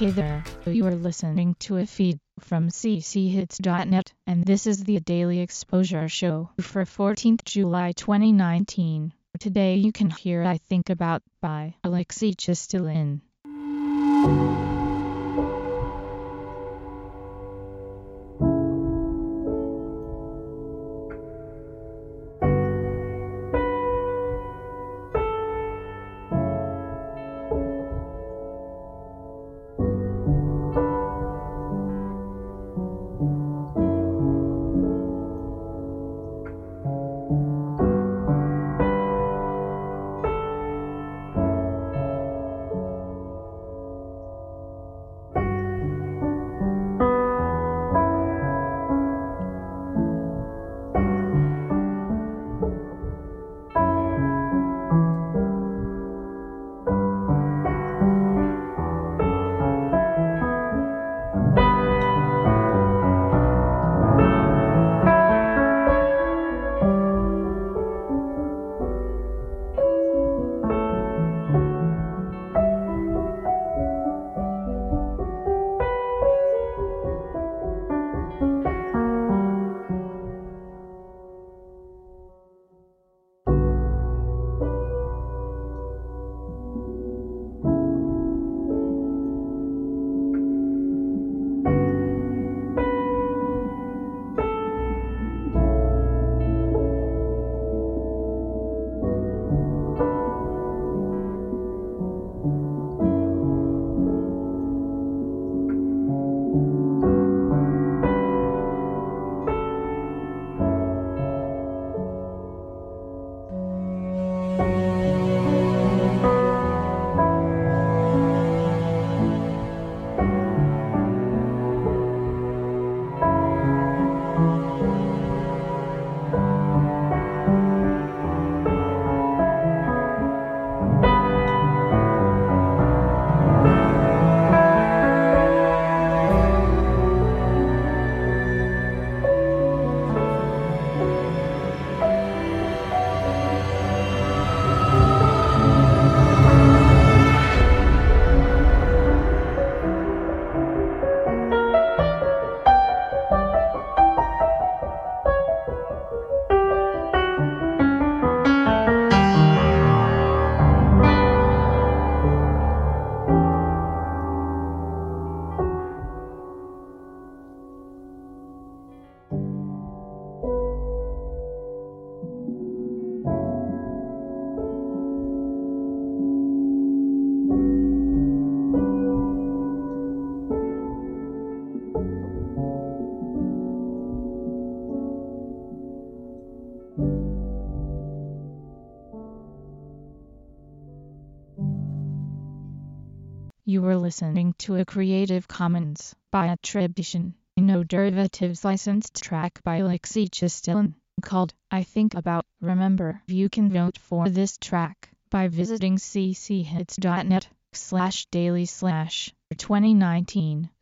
Hey there, you are listening to a feed from cchits.net, and this is the Daily Exposure Show for 14th July 2019. Today you can hear I Think About by Alexei Chistilin. You were listening to a Creative Commons by attribution, no derivatives licensed track by Alexei Chistilin called I Think About. Remember, you can vote for this track by visiting cchits.net slash daily slash 2019